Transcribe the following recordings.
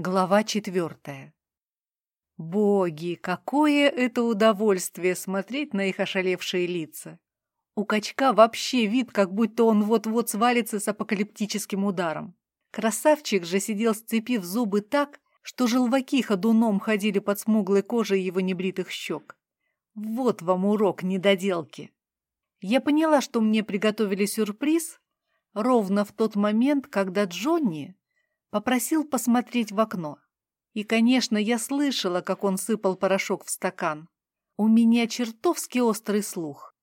Глава четвертая. Боги, какое это удовольствие смотреть на их ошалевшие лица. У качка вообще вид, как будто он вот-вот свалится с апокалиптическим ударом. Красавчик же сидел, сцепив зубы так, что желваки ходуном ходили под смуглой кожей его небритых щек. Вот вам урок недоделки. Я поняла, что мне приготовили сюрприз ровно в тот момент, когда Джонни попросил посмотреть в окно. И, конечно, я слышала, как он сыпал порошок в стакан. У меня чертовски острый слух.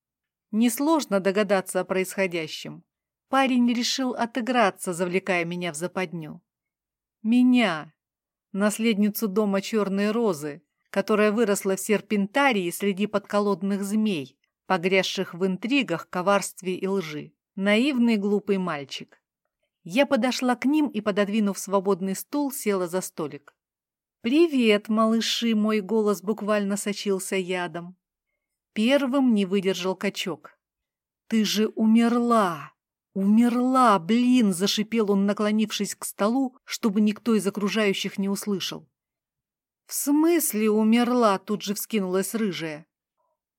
Несложно догадаться о происходящем. Парень решил отыграться, завлекая меня в западню. Меня, наследницу дома Черной Розы, которая выросла в серпентарии среди подколодных змей, погрязших в интригах, коварстве и лжи. Наивный глупый мальчик. Я подошла к ним и, пододвинув свободный стул, села за столик. «Привет, малыши!» — мой голос буквально сочился ядом. Первым не выдержал качок. «Ты же умерла! Умерла, блин!» — зашипел он, наклонившись к столу, чтобы никто из окружающих не услышал. «В смысле умерла?» — тут же вскинулась рыжая.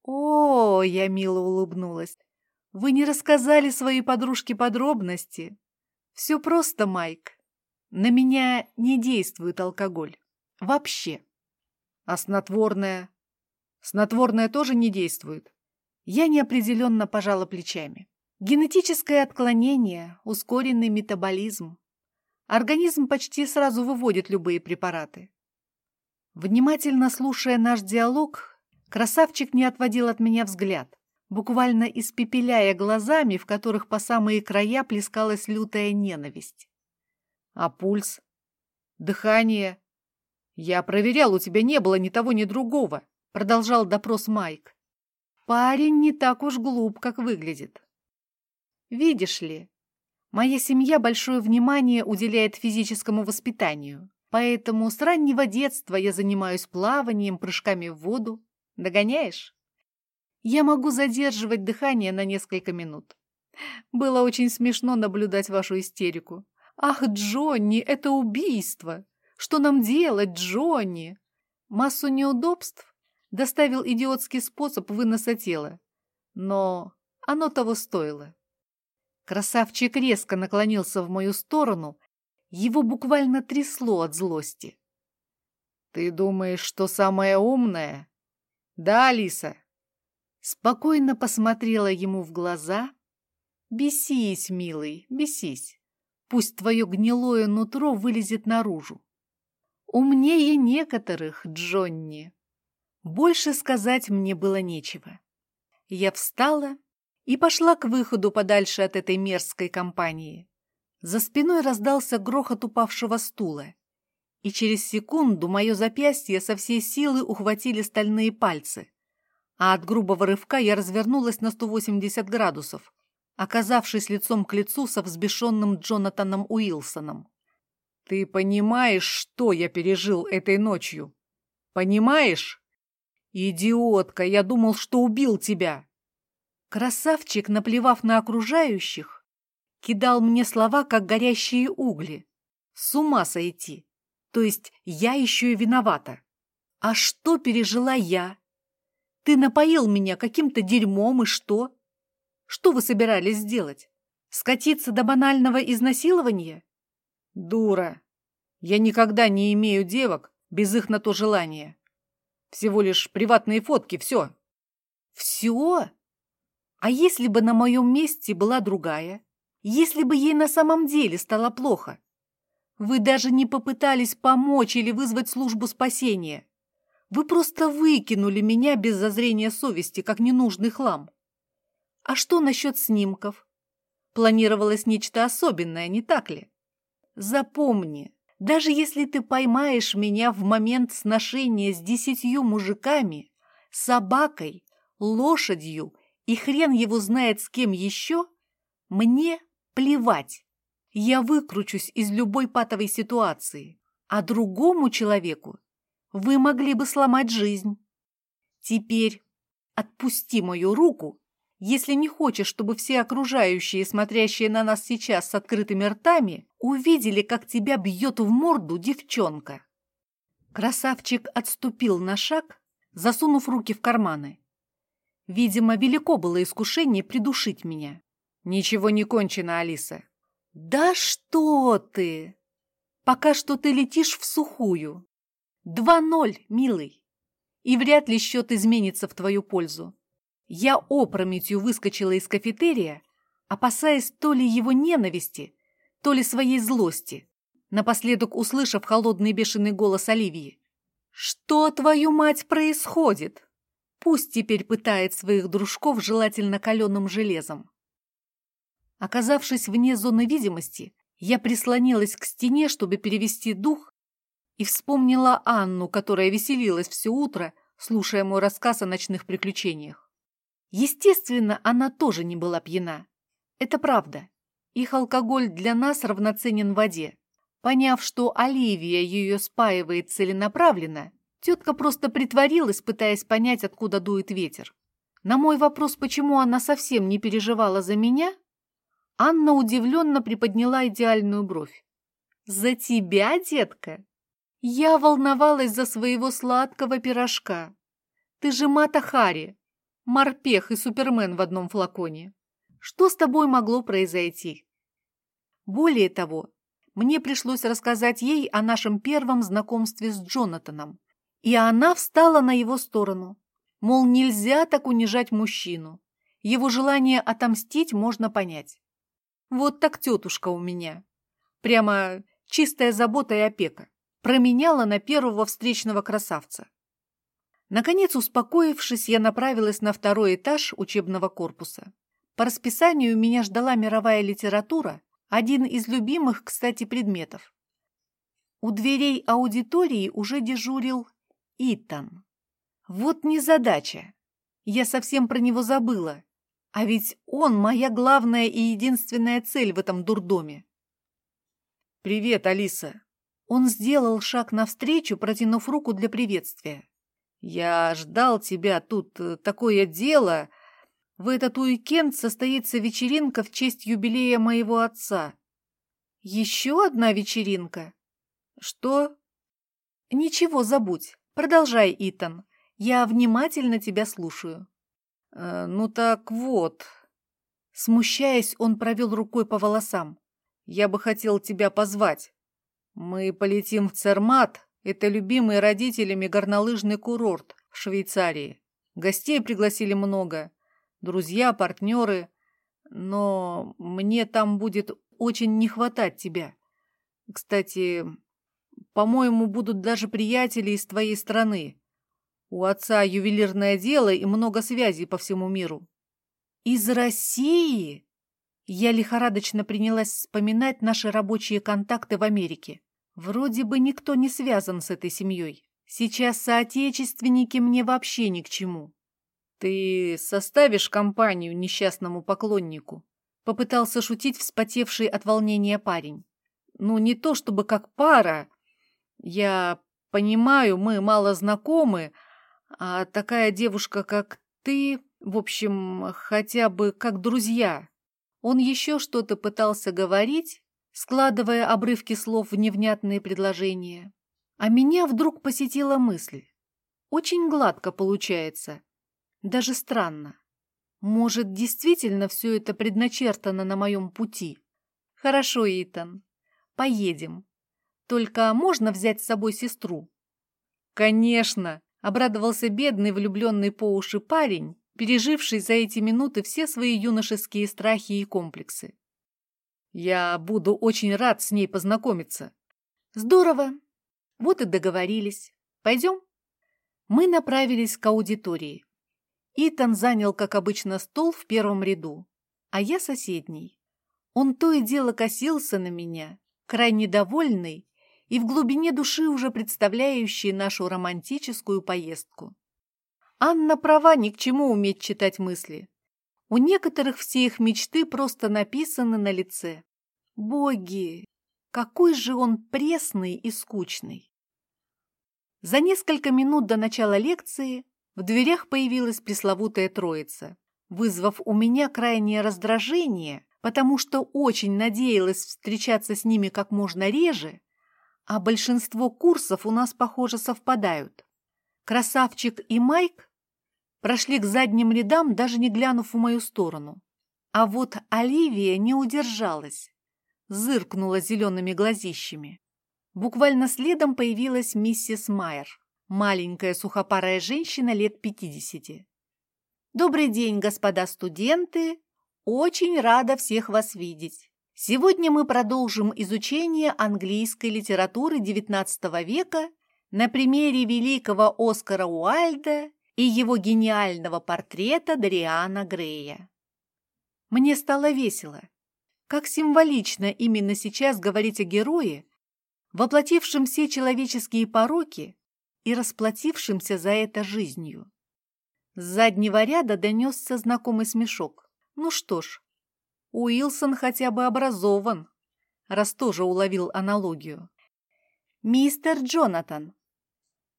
«О!» — я мило улыбнулась. «Вы не рассказали своей подружке подробности. Все просто, Майк. На меня не действует алкоголь. Вообще. А снотворное? Снотворное тоже не действует. Я неопределенно пожала плечами. Генетическое отклонение, ускоренный метаболизм. Организм почти сразу выводит любые препараты. Внимательно слушая наш диалог, красавчик не отводил от меня взгляд буквально испепеляя глазами, в которых по самые края плескалась лютая ненависть. А пульс? Дыхание? Я проверял, у тебя не было ни того, ни другого, продолжал допрос Майк. Парень не так уж глуп, как выглядит. Видишь ли, моя семья большое внимание уделяет физическому воспитанию, поэтому с раннего детства я занимаюсь плаванием, прыжками в воду. Догоняешь? Я могу задерживать дыхание на несколько минут. Было очень смешно наблюдать вашу истерику. Ах, Джонни, это убийство! Что нам делать, Джонни? Массу неудобств доставил идиотский способ выноса тела. Но оно того стоило. Красавчик резко наклонился в мою сторону, его буквально трясло от злости. «Ты думаешь, что самая умная?» «Да, Алиса, Спокойно посмотрела ему в глаза. «Бесись, милый, бесись. Пусть твое гнилое нутро вылезет наружу. Умнее некоторых, Джонни». Больше сказать мне было нечего. Я встала и пошла к выходу подальше от этой мерзкой компании. За спиной раздался грохот упавшего стула, и через секунду мое запястье со всей силы ухватили стальные пальцы а от грубого рывка я развернулась на 180 градусов, оказавшись лицом к лицу со взбешенным Джонатаном Уилсоном. «Ты понимаешь, что я пережил этой ночью? Понимаешь? Идиотка, я думал, что убил тебя!» Красавчик, наплевав на окружающих, кидал мне слова, как горящие угли. С ума сойти! То есть я еще и виновата. А что пережила я? Ты напоил меня каким-то дерьмом, и что? Что вы собирались сделать? Скатиться до банального изнасилования? Дура. Я никогда не имею девок без их на то желания. Всего лишь приватные фотки, все. Все? А если бы на моем месте была другая? Если бы ей на самом деле стало плохо? Вы даже не попытались помочь или вызвать службу спасения. Вы просто выкинули меня без зазрения совести, как ненужный хлам. А что насчет снимков? Планировалось нечто особенное, не так ли? Запомни, даже если ты поймаешь меня в момент сношения с десятью мужиками, собакой, лошадью и хрен его знает с кем еще, мне плевать. Я выкручусь из любой патовой ситуации, а другому человеку вы могли бы сломать жизнь. Теперь отпусти мою руку если не хочешь, чтобы все окружающие, смотрящие на нас сейчас с открытыми ртами, увидели, как тебя бьет в морду девчонка. Красавчик отступил на шаг, засунув руки в карманы. Видимо, велико было искушение придушить меня. Ничего не кончено, Алиса. Да что ты! Пока что ты летишь в сухую. Два ноль, милый. И вряд ли счет изменится в твою пользу. Я опрометью выскочила из кафетерия, опасаясь то ли его ненависти, то ли своей злости, напоследок услышав холодный бешеный голос Оливии. «Что, твою мать, происходит?» Пусть теперь пытает своих дружков желательно каленым железом. Оказавшись вне зоны видимости, я прислонилась к стене, чтобы перевести дух, и вспомнила Анну, которая веселилась все утро, слушая мой рассказ о ночных приключениях. Естественно, она тоже не была пьяна. Это правда. Их алкоголь для нас равноценен воде. Поняв, что Оливия ее спаивает целенаправленно, тетка просто притворилась, пытаясь понять, откуда дует ветер. На мой вопрос, почему она совсем не переживала за меня, Анна удивленно приподняла идеальную бровь. «За тебя, детка? Я волновалась за своего сладкого пирожка. Ты же Мата Хари, морпех и супермен в одном флаконе. Что с тобой могло произойти? Более того, мне пришлось рассказать ей о нашем первом знакомстве с Джонатаном, и она встала на его сторону. Мол, нельзя так унижать мужчину. Его желание отомстить можно понять. Вот так тетушка у меня. Прямо чистая забота и опека. Променяла на первого встречного красавца. Наконец, успокоившись, я направилась на второй этаж учебного корпуса. По расписанию меня ждала мировая литература, один из любимых, кстати, предметов. У дверей аудитории уже дежурил Итан. Вот незадача. Я совсем про него забыла. А ведь он моя главная и единственная цель в этом дурдоме. «Привет, Алиса!» Он сделал шаг навстречу, протянув руку для приветствия. Я ждал тебя, тут э, такое дело. В этот уикенд состоится вечеринка в честь юбилея моего отца. Еще одна вечеринка? Что? Ничего, забудь. Продолжай, Итан. Я внимательно тебя слушаю. Э, ну так вот. Смущаясь, он провел рукой по волосам. Я бы хотел тебя позвать. Мы полетим в Цермат это любимый родителями горнолыжный курорт в Швейцарии. Гостей пригласили много, друзья, партнеры. Но мне там будет очень не хватать тебя. Кстати, по-моему, будут даже приятели из твоей страны. У отца ювелирное дело и много связей по всему миру. Из России? Я лихорадочно принялась вспоминать наши рабочие контакты в Америке. Вроде бы никто не связан с этой семьей. Сейчас соотечественники мне вообще ни к чему. Ты составишь компанию несчастному поклоннику? Попытался шутить вспотевший от волнения парень. Ну, не то чтобы как пара. Я понимаю, мы мало знакомы, а такая девушка, как ты, в общем, хотя бы как друзья. Он еще что-то пытался говорить, складывая обрывки слов в невнятные предложения. А меня вдруг посетила мысль. Очень гладко получается. Даже странно. Может, действительно все это предначертано на моем пути? Хорошо, Итан. Поедем. Только можно взять с собой сестру? Конечно, обрадовался бедный влюбленный по уши парень, переживший за эти минуты все свои юношеские страхи и комплексы. Я буду очень рад с ней познакомиться. Здорово. Вот и договорились. Пойдем? Мы направились к аудитории. Итан занял, как обычно, стол в первом ряду, а я соседний. Он то и дело косился на меня, крайне довольный и в глубине души уже представляющий нашу романтическую поездку. Анна права ни к чему уметь читать мысли. У некоторых все их мечты просто написаны на лице. Боги, какой же он пресный и скучный! За несколько минут до начала лекции в дверях появилась пресловутая троица. вызвав у меня крайнее раздражение, потому что очень надеялась встречаться с ними как можно реже, а большинство курсов у нас, похоже, совпадают. Красавчик и Майк прошли к задним рядам, даже не глянув в мою сторону. А вот Оливия не удержалась, зыркнула зелеными глазищами. Буквально следом появилась миссис Майер, маленькая сухопарая женщина лет пятидесяти. «Добрый день, господа студенты! Очень рада всех вас видеть. Сегодня мы продолжим изучение английской литературы XIX века на примере великого Оскара Уальда и его гениального портрета Дариана Грея. Мне стало весело. Как символично именно сейчас говорить о герое, воплотившем все человеческие пороки и расплатившимся за это жизнью. С заднего ряда донесся знакомый смешок. Ну что ж, Уилсон хотя бы образован, раз тоже уловил аналогию. «Мистер Джонатан,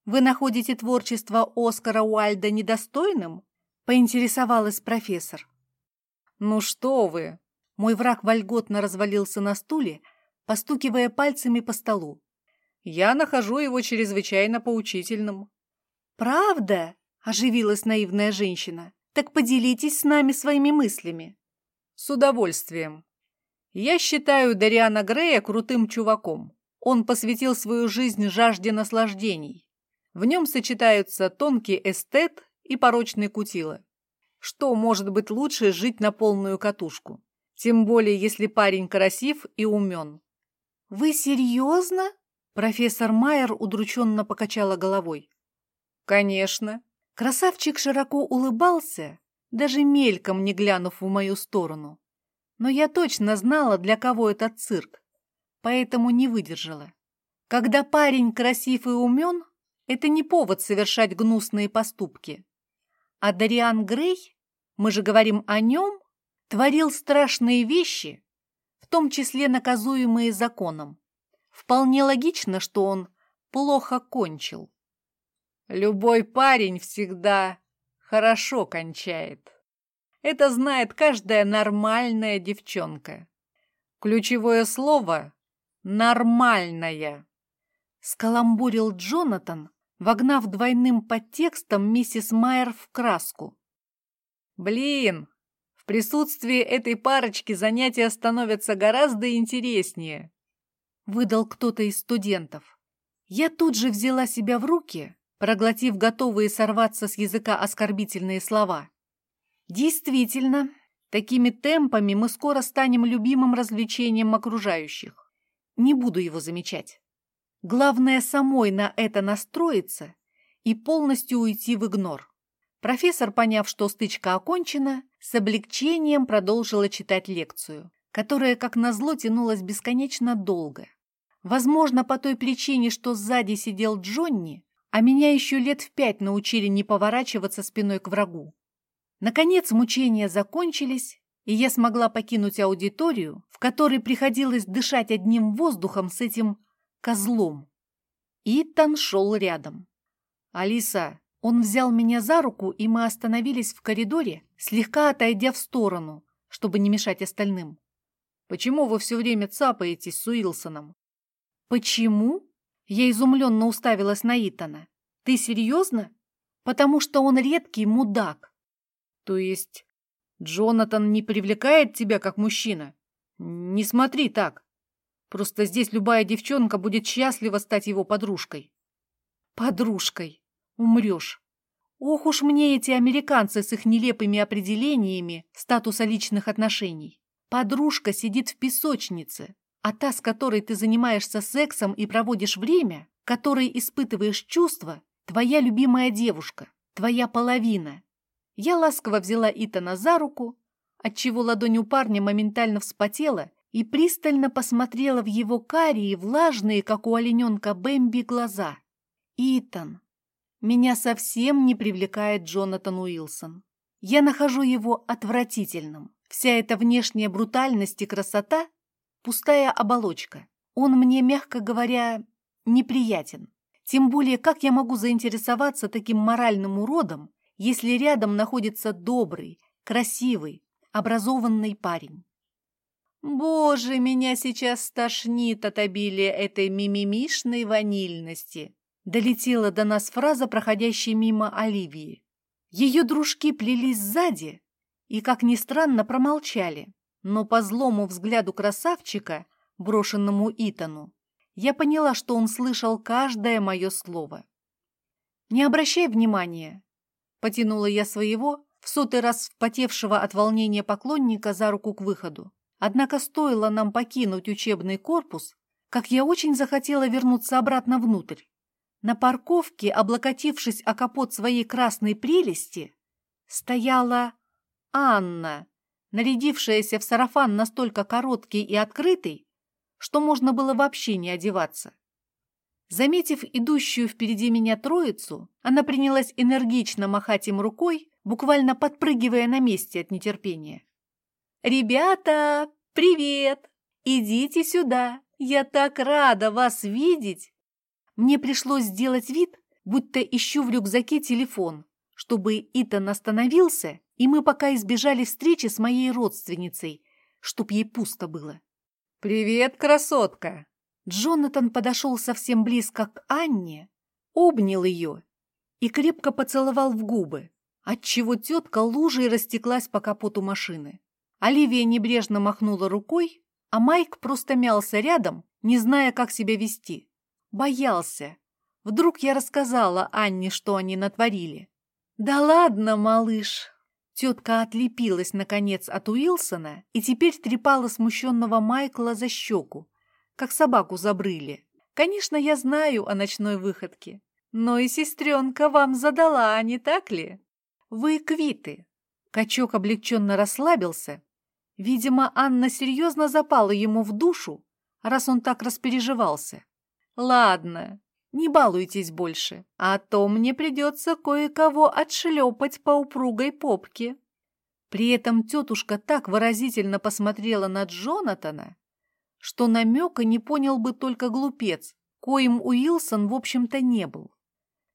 вы находите творчество Оскара Уальда недостойным?» — поинтересовалась профессор. «Ну что вы!» Мой враг вольготно развалился на стуле, постукивая пальцами по столу. «Я нахожу его чрезвычайно поучительным». «Правда?» — оживилась наивная женщина. «Так поделитесь с нами своими мыслями». «С удовольствием. Я считаю Дариана Грея крутым чуваком. Он посвятил свою жизнь жажде наслаждений. В нем сочетаются тонкий эстет и порочный кутила. Что может быть лучше жить на полную катушку? Тем более, если парень красив и умен. «Вы серьезно?» Профессор Майер удрученно покачала головой. «Конечно». Красавчик широко улыбался, даже мельком не глянув в мою сторону. Но я точно знала, для кого этот цирк, поэтому не выдержала. Когда парень красив и умен, это не повод совершать гнусные поступки. А Дариан Грей, мы же говорим о нем, творил страшные вещи, в том числе наказуемые законом. Вполне логично, что он плохо кончил. Любой парень всегда хорошо кончает. Это знает каждая нормальная девчонка. Ключевое слово «нормальная». Скаламбурил Джонатан, вогнав двойным подтекстом миссис Майер в краску. «Блин, присутствии этой парочки занятия становятся гораздо интереснее», выдал кто-то из студентов. Я тут же взяла себя в руки, проглотив готовые сорваться с языка оскорбительные слова. Действительно, такими темпами мы скоро станем любимым развлечением окружающих. Не буду его замечать. Главное самой на это настроиться и полностью уйти в игнор. Профессор, поняв, что стычка окончена, с облегчением продолжила читать лекцию, которая, как назло, тянулась бесконечно долго. Возможно, по той причине, что сзади сидел Джонни, а меня еще лет в пять научили не поворачиваться спиной к врагу. Наконец мучения закончились, и я смогла покинуть аудиторию, в которой приходилось дышать одним воздухом с этим козлом. Итан шел рядом. «Алиса!» Он взял меня за руку, и мы остановились в коридоре, слегка отойдя в сторону, чтобы не мешать остальным. «Почему вы все время цапаетесь с Уилсоном?» «Почему?» Я изумленно уставилась на Итана. «Ты серьезно? Потому что он редкий мудак». «То есть Джонатан не привлекает тебя как мужчина? Не смотри так. Просто здесь любая девчонка будет счастлива стать его подружкой. Подружкой. Умрешь. Ох уж мне эти американцы с их нелепыми определениями статуса личных отношений. Подружка сидит в песочнице, а та, с которой ты занимаешься сексом и проводишь время, которой испытываешь чувства, твоя любимая девушка, твоя половина. Я ласково взяла Итана за руку, отчего ладонь у парня моментально вспотела и пристально посмотрела в его карие, влажные, как у олененка Бэмби, глаза. «Итан, меня совсем не привлекает Джонатан Уилсон. Я нахожу его отвратительным. Вся эта внешняя брутальность и красота – пустая оболочка. Он мне, мягко говоря, неприятен. Тем более, как я могу заинтересоваться таким моральным уродом, если рядом находится добрый, красивый, образованный парень. Боже, меня сейчас стошнит от обилия этой мимимишной ванильности. Долетела до нас фраза, проходящей мимо Оливии. Ее дружки плелись сзади и, как ни странно, промолчали. Но по злому взгляду красавчика, брошенному Итану, я поняла, что он слышал каждое мое слово. «Не обращай внимания!» Потянула я своего, в сотый раз впотевшего от волнения поклонника за руку к выходу. Однако стоило нам покинуть учебный корпус, как я очень захотела вернуться обратно внутрь. На парковке, облокотившись о капот своей красной прелести, стояла Анна, нарядившаяся в сарафан настолько короткий и открытый, что можно было вообще не одеваться. Заметив идущую впереди меня троицу, она принялась энергично махать им рукой, буквально подпрыгивая на месте от нетерпения. «Ребята, привет! Идите сюда! Я так рада вас видеть!» Мне пришлось сделать вид, будто ищу в рюкзаке телефон, чтобы Итан остановился, и мы пока избежали встречи с моей родственницей, чтоб ей пусто было. «Привет, красотка!» Джонатан подошел совсем близко к Анне, обнял ее и крепко поцеловал в губы, отчего тетка лужей растеклась по капоту машины. Оливия небрежно махнула рукой, а Майк просто мялся рядом, не зная, как себя вести. Боялся. Вдруг я рассказала Анне, что они натворили. «Да ладно, малыш!» Тетка отлепилась, наконец, от Уилсона и теперь трепала смущенного Майкла за щеку, как собаку забрыли. «Конечно, я знаю о ночной выходке, но и сестренка вам задала, не так ли? Вы квиты». Качок облегченно расслабился Видимо, Анна серьезно запала ему в душу, раз он так распереживался. Ладно, не балуйтесь больше, а то мне придется кое-кого отшлепать по упругой попке. При этом тетушка так выразительно посмотрела на Джонатана, что намека не понял бы только глупец, коим Уилсон, в общем-то, не был.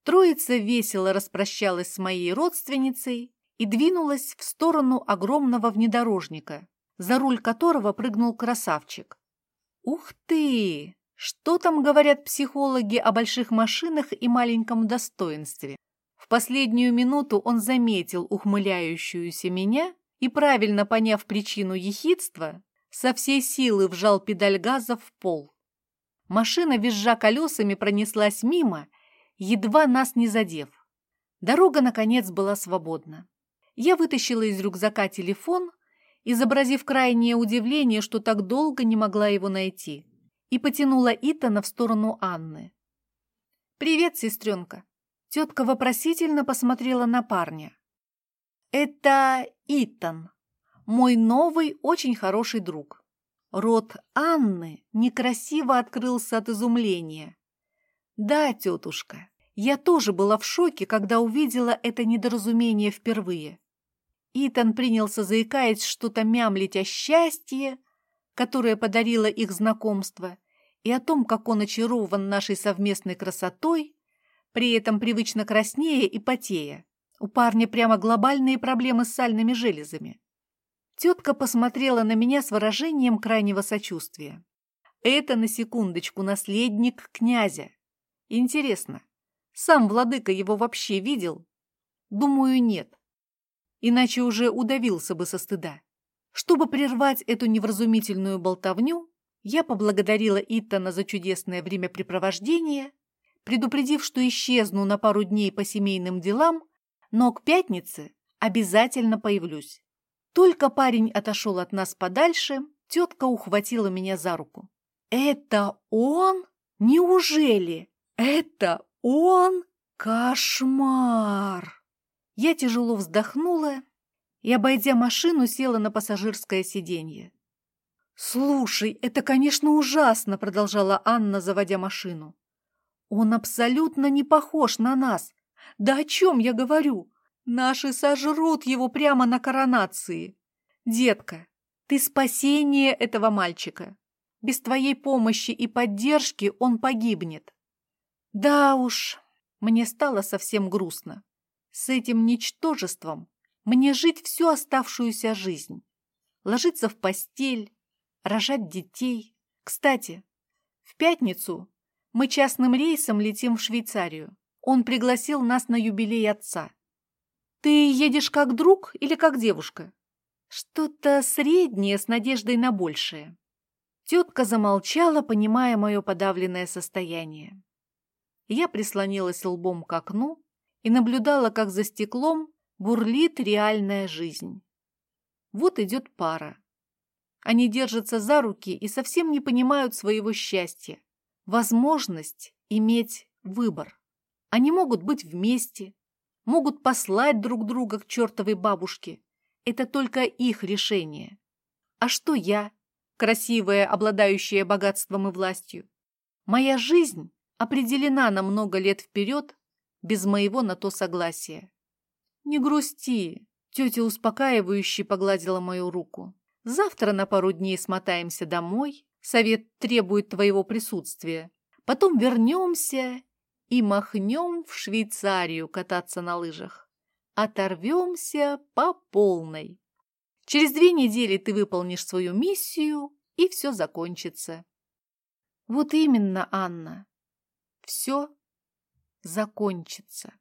Троица весело распрощалась с моей родственницей и двинулась в сторону огромного внедорожника, за руль которого прыгнул красавчик. Ух ты! Что там говорят психологи о больших машинах и маленьком достоинстве? В последнюю минуту он заметил ухмыляющуюся меня и, правильно поняв причину ехидства, со всей силы вжал педаль газа в пол. Машина, визжа колесами, пронеслась мимо, едва нас не задев. Дорога, наконец, была свободна. Я вытащила из рюкзака телефон, изобразив крайнее удивление, что так долго не могла его найти, и потянула Итана в сторону Анны. «Привет, сестренка!» Тетка вопросительно посмотрела на парня. «Это Итан, мой новый очень хороший друг». Рот Анны некрасиво открылся от изумления. «Да, тетушка, я тоже была в шоке, когда увидела это недоразумение впервые. Итан принялся, заикаясь, что-то мямлить о счастье, которое подарило их знакомство, и о том, как он очарован нашей совместной красотой, при этом привычно краснея и потея. У парня прямо глобальные проблемы с сальными железами. Тетка посмотрела на меня с выражением крайнего сочувствия. Это, на секундочку, наследник князя. Интересно, сам владыка его вообще видел? Думаю, нет иначе уже удавился бы со стыда. Чтобы прервать эту невразумительную болтовню, я поблагодарила Иттана за чудесное времяпрепровождение, предупредив, что исчезну на пару дней по семейным делам, но к пятнице обязательно появлюсь. Только парень отошел от нас подальше, тетка ухватила меня за руку. «Это он? Неужели? Это он? Кошмар!» Я тяжело вздохнула и, обойдя машину, села на пассажирское сиденье. «Слушай, это, конечно, ужасно», — продолжала Анна, заводя машину. «Он абсолютно не похож на нас. Да о чем я говорю? Наши сожрут его прямо на коронации. Детка, ты спасение этого мальчика. Без твоей помощи и поддержки он погибнет». Да уж, мне стало совсем грустно. С этим ничтожеством Мне жить всю оставшуюся жизнь. Ложиться в постель, рожать детей. Кстати, в пятницу мы частным рейсом летим в Швейцарию. Он пригласил нас на юбилей отца. Ты едешь как друг или как девушка? Что-то среднее с надеждой на большее. Тетка замолчала, понимая мое подавленное состояние. Я прислонилась лбом к окну и наблюдала, как за стеклом бурлит реальная жизнь. Вот идет пара. Они держатся за руки и совсем не понимают своего счастья. Возможность иметь выбор. Они могут быть вместе, могут послать друг друга к чертовой бабушке. Это только их решение. А что я, красивая, обладающая богатством и властью? Моя жизнь определена на много лет вперед без моего на то согласия. «Не грусти», — тетя успокаивающе погладила мою руку. «Завтра на пару дней смотаемся домой, совет требует твоего присутствия. Потом вернемся и махнем в Швейцарию кататься на лыжах. Оторвемся по полной. Через две недели ты выполнишь свою миссию, и все закончится. Вот именно, Анна. Все закончится.